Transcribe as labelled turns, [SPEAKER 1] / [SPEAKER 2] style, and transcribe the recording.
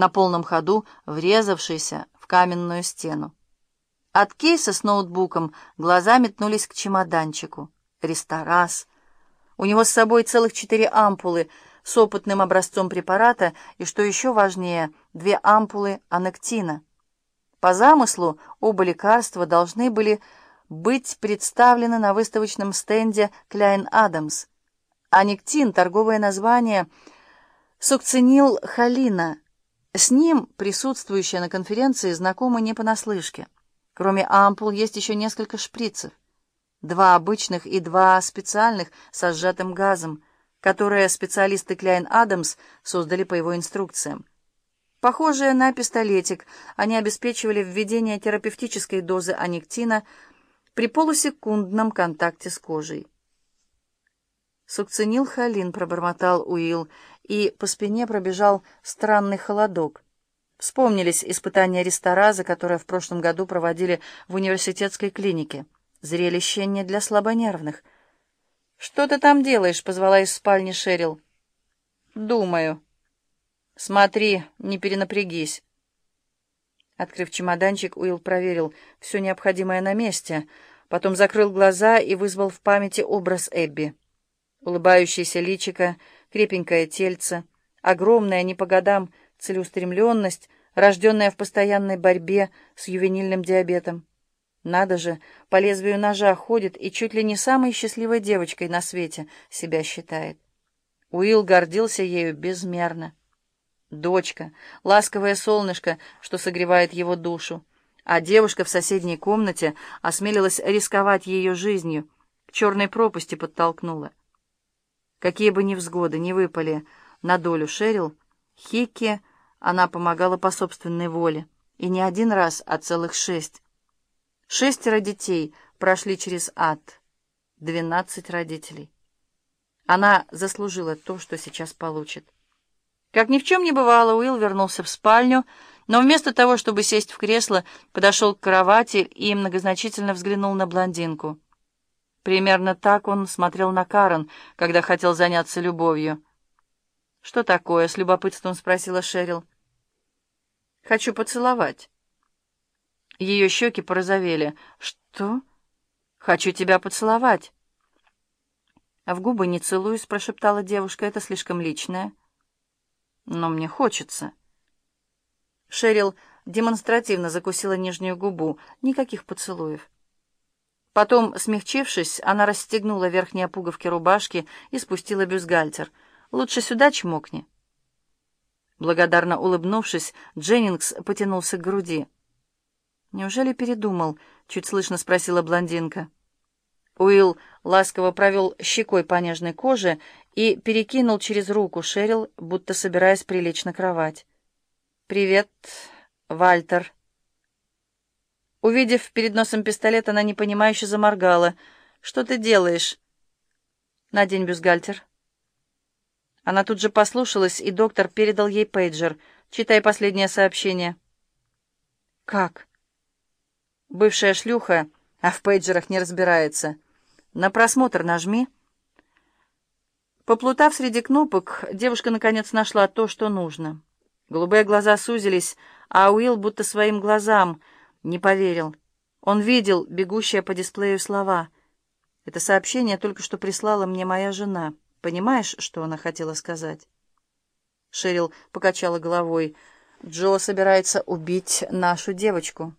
[SPEAKER 1] на полном ходу врезавшийся в каменную стену. От кейса с ноутбуком глаза метнулись к чемоданчику. Ресторас. У него с собой целых четыре ампулы с опытным образцом препарата и, что еще важнее, две ампулы анектина. По замыслу оба лекарства должны были быть представлены на выставочном стенде Кляйн Адамс. Анектин — торговое название сукцинил холина. С ним присутствующие на конференции знакомы не понаслышке. Кроме ампул есть еще несколько шприцев. Два обычных и два специальных со сжатым газом, которые специалисты Кляйн Адамс создали по его инструкциям. Похожие на пистолетик, они обеспечивали введение терапевтической дозы анектина при полусекундном контакте с кожей. «Сукцинил Халин», — пробормотал Уилл, и по спине пробежал странный холодок. Вспомнились испытания рестораза, которые в прошлом году проводили в университетской клинике. Зрелище не для слабонервных. «Что ты там делаешь?» — позвала из спальни Шерил. «Думаю». «Смотри, не перенапрягись». Открыв чемоданчик, Уилл проверил, все необходимое на месте, потом закрыл глаза и вызвал в памяти образ Эбби. Улыбающееся личико, крепенькое тельце, огромная не по годам целеустремленность, рожденная в постоянной борьбе с ювенильным диабетом. Надо же, по лезвию ножа ходит и чуть ли не самой счастливой девочкой на свете себя считает. Уилл гордился ею безмерно. Дочка, ласковое солнышко, что согревает его душу, а девушка в соседней комнате осмелилась рисковать ее жизнью, к черной пропасти подтолкнула. Какие бы невзгоды ни выпали на долю Шерил, Хикки она помогала по собственной воле, и не один раз, а целых шесть. Шестеро детей прошли через ад, двенадцать родителей. Она заслужила то, что сейчас получит. Как ни в чем не бывало, Уилл вернулся в спальню, но вместо того, чтобы сесть в кресло, подошел к кровати и многозначительно взглянул на блондинку. Примерно так он смотрел на Карен, когда хотел заняться любовью. «Что такое?» — с любопытством спросила Шерил. «Хочу поцеловать». Ее щеки порозовели. «Что?» «Хочу тебя поцеловать». «А в губы не целуюсь», — прошептала девушка. «Это слишком личное». «Но мне хочется». Шерил демонстративно закусила нижнюю губу. Никаких поцелуев. Потом, смягчившись, она расстегнула верхние пуговки рубашки и спустила бюстгальтер — Лучше сюда чмокни». Благодарно улыбнувшись, Дженнингс потянулся к груди. «Неужели передумал?» — чуть слышно спросила блондинка. Уилл ласково провел щекой по нежной коже и перекинул через руку Шерил, будто собираясь прилечь на кровать. «Привет, Вальтер». Увидев перед носом пистолет, она непонимающе заморгала. «Что ты делаешь?» «Надень бюстгальтер». Она тут же послушалась, и доктор передал ей пейджер. «Читай последнее сообщение». «Как?» «Бывшая шлюха, а в пейджерах не разбирается. На просмотр нажми». Поплутав среди кнопок, девушка наконец нашла то, что нужно. Голубые глаза сузились, а Уилл будто своим глазам не поверил. Он видел бегущие по дисплею слова. «Это сообщение только что прислала мне моя жена». Понимаешь, что она хотела сказать?» Шерил покачала головой. «Джо собирается убить нашу девочку».